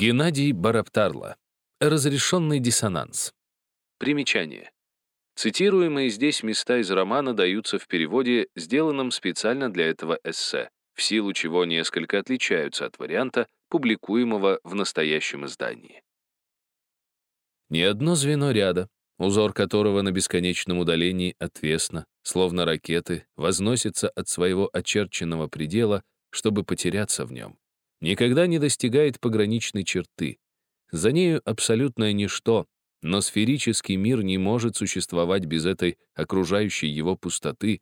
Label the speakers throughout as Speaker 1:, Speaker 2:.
Speaker 1: Геннадий Бараптарло. Разрешенный диссонанс. Примечание. Цитируемые здесь места из романа даются в переводе, сделанном специально для этого эссе, в силу чего несколько отличаются от варианта, публикуемого в настоящем издании. Ни одно звено ряда, узор которого на бесконечном удалении отвесно, словно ракеты, возносится от своего очерченного предела, чтобы потеряться в нем, никогда не достигает пограничной черты. За нею абсолютное ничто, но сферический мир не может существовать без этой окружающей его пустоты,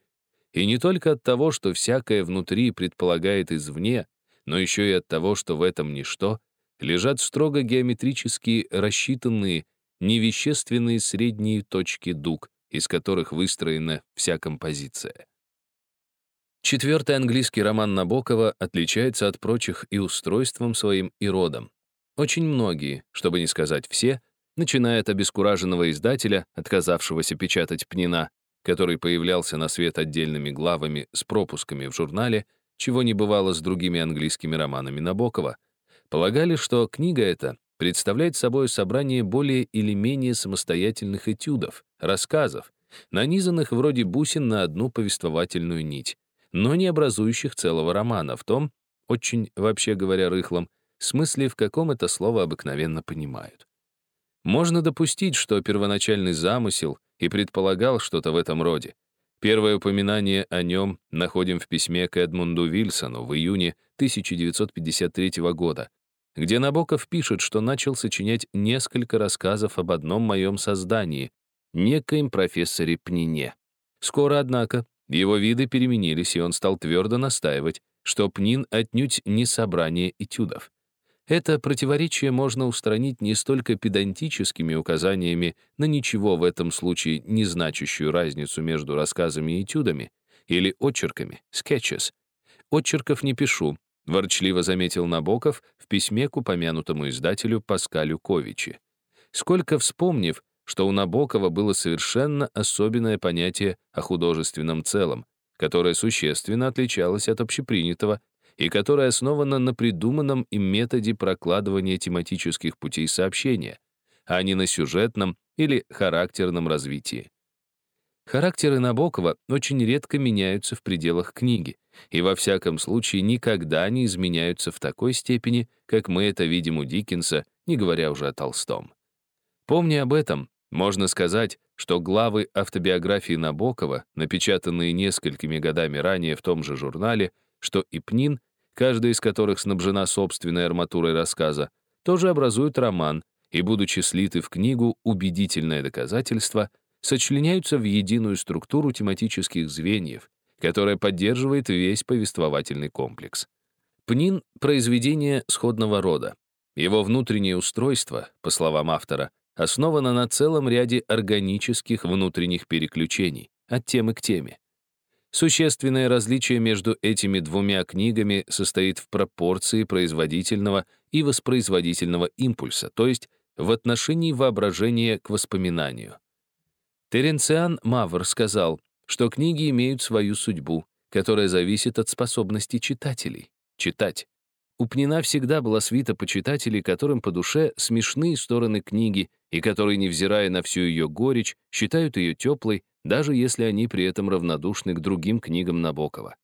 Speaker 1: и не только от того, что всякое внутри предполагает извне, но еще и от того, что в этом ничто лежат строго геометрически рассчитанные, невещественные средние точки дуг, из которых выстроена вся композиция. Четвертый английский роман Набокова отличается от прочих и устройством своим, и родом. Очень многие, чтобы не сказать все, начиная от обескураженного издателя, отказавшегося печатать Пнина, который появлялся на свет отдельными главами с пропусками в журнале, чего не бывало с другими английскими романами Набокова, полагали, что книга эта представляет собой собрание более или менее самостоятельных этюдов, рассказов, нанизанных вроде бусин на одну повествовательную нить, но не образующих целого романа в том, очень, вообще говоря, рыхлом, смысле, в каком это слово обыкновенно понимают. Можно допустить, что первоначальный замысел и предполагал что-то в этом роде. Первое упоминание о нем находим в письме к Эдмунду Вильсону в июне 1953 года, где Набоков пишет, что начал сочинять несколько рассказов об одном моем создании, некоем профессоре Пнине. Скоро, однако, его виды переменились, и он стал твердо настаивать, что Пнин отнюдь не собрание этюдов. Это противоречие можно устранить не столько педантическими указаниями на ничего в этом случае не значащую разницу между рассказами и этюдами, или очерками, sketches. Очерков не пишу, ворчливо заметил Набоков в письме к упомянутому издателю Паскалю Ковичи. Сколько вспомнив, что у Набокова было совершенно особенное понятие о художественном целом, которое существенно отличалось от общепринятого и которая основана на придуманном им методе прокладывания тематических путей сообщения, а не на сюжетном или характерном развитии. Характеры Набокова очень редко меняются в пределах книги, и во всяком случае никогда не изменяются в такой степени, как мы это видим у Диккенса, не говоря уже о Толстом. Помня об этом, можно сказать, что главы автобиографии Набокова, напечатанные несколькими годами ранее в том же журнале, что и Пнин, каждая из которых снабжена собственной арматурой рассказа, тоже образуют роман и, будучи слиты в книгу «Убедительное доказательство», сочленяются в единую структуру тематических звеньев, которая поддерживает весь повествовательный комплекс. Пнин — произведение сходного рода. Его внутреннее устройство, по словам автора, основано на целом ряде органических внутренних переключений от темы к теме. Существенное различие между этими двумя книгами состоит в пропорции производительного и воспроизводительного импульса, то есть в отношении воображения к воспоминанию. Теренциан Мавр сказал, что книги имеют свою судьбу, которая зависит от способности читателей читать. У Пнина всегда была свита почитателей, которым по душе смешные стороны книги и которые, невзирая на всю ее горечь, считают ее теплой, даже если они при этом равнодушны к другим книгам Набокова.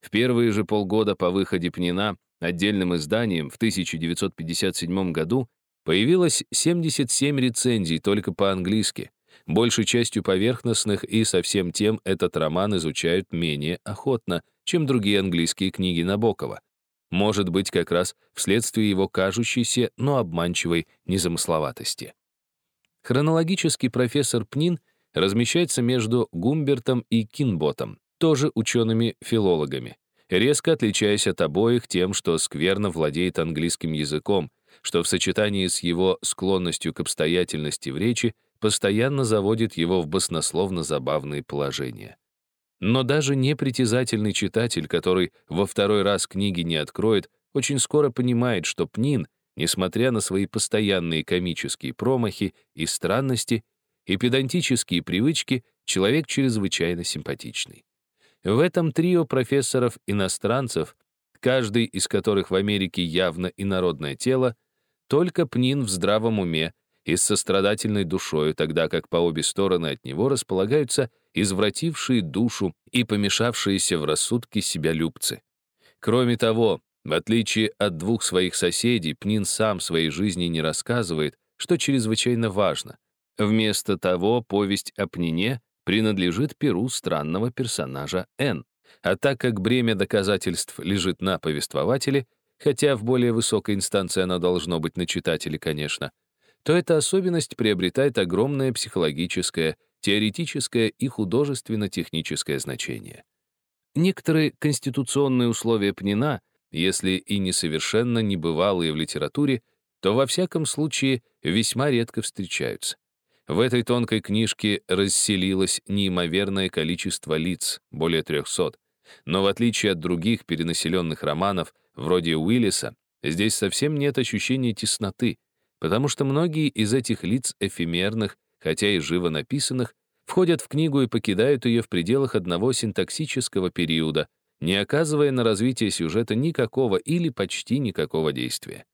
Speaker 1: В первые же полгода по выходе Пнина отдельным изданием в 1957 году появилось 77 рецензий только по-английски. Большей частью поверхностных и совсем тем этот роман изучают менее охотно, чем другие английские книги Набокова. Может быть, как раз вследствие его кажущейся, но обманчивой незамысловатости. Хронологически профессор Пнин размещается между Гумбертом и Кинботом, тоже учеными-филологами, резко отличаясь от обоих тем, что скверно владеет английским языком, что в сочетании с его склонностью к обстоятельности в речи постоянно заводит его в баснословно забавные положения. Но даже непритязательный читатель, который во второй раз книги не откроет, очень скоро понимает, что Пнин, несмотря на свои постоянные комические промахи и странности, и педантические привычки, человек чрезвычайно симпатичный. В этом трио профессоров-иностранцев, каждый из которых в Америке явно инородное тело, только Пнин в здравом уме и с сострадательной душою, тогда как по обе стороны от него располагаются извратившие душу и помешавшиеся в рассудке себя любцы. Кроме того, в отличие от двух своих соседей, Пнин сам своей жизни не рассказывает, что чрезвычайно важно. Вместо того, повесть о Пнине принадлежит перу странного персонажа Н. А так как бремя доказательств лежит на повествователе, хотя в более высокой инстанции оно должно быть на читателе, конечно, то эта особенность приобретает огромное психологическое, теоретическое и художественно-техническое значение. Некоторые конституционные условия Пнина, если и несовершенно небывалые в литературе, то во всяком случае весьма редко встречаются. В этой тонкой книжке расселилось неимоверное количество лиц, более 300. Но в отличие от других перенаселенных романов, вроде Уиллиса, здесь совсем нет ощущения тесноты, потому что многие из этих лиц эфемерных, хотя и живо написанных, входят в книгу и покидают ее в пределах одного синтаксического периода, не оказывая на развитие сюжета никакого или почти никакого действия.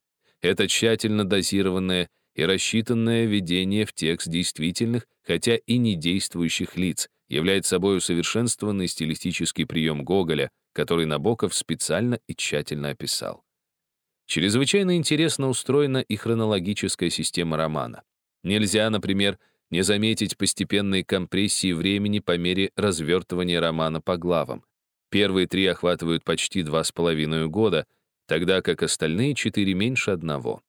Speaker 1: Это тщательно дозированное и рассчитанное введение в текст действительных, хотя и не действующих лиц, является собой усовершенствованный стилистический прием Гоголя, который Набоков специально и тщательно описал. Чрезвычайно интересно устроена и хронологическая система романа. Нельзя, например, не заметить постепенной компрессии времени по мере развертывания романа по главам. Первые три охватывают почти два с половиной года, тогда как остальные четыре меньше одного.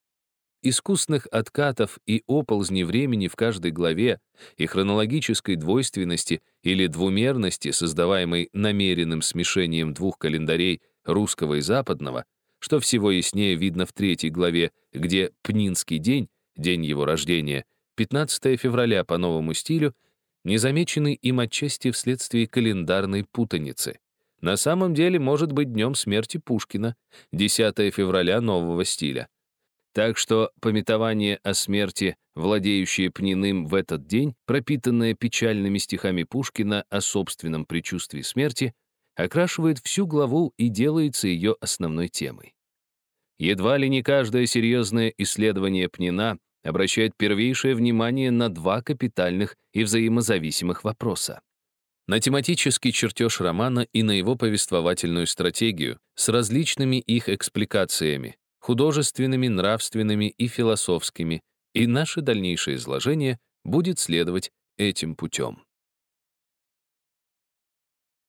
Speaker 1: Искусных откатов и оползней времени в каждой главе и хронологической двойственности или двумерности, создаваемой намеренным смешением двух календарей русского и западного, что всего яснее видно в третьей главе, где Пнинский день, день его рождения, 15 февраля по новому стилю, незамеченный им отчасти вследствие календарной путаницы. На самом деле может быть днем смерти Пушкина, 10 февраля нового стиля. Так что пометование о смерти, владеющее Пниным в этот день, пропитанное печальными стихами Пушкина о собственном предчувствии смерти, окрашивает всю главу и делается ее основной темой. Едва ли не каждое серьезное исследование Пнина обращает первейшее внимание на два капитальных и взаимозависимых вопроса. На тематический чертеж романа и на его повествовательную стратегию с различными их экспликациями, художественными, нравственными и философскими, и наше дальнейшее изложение будет следовать этим путем.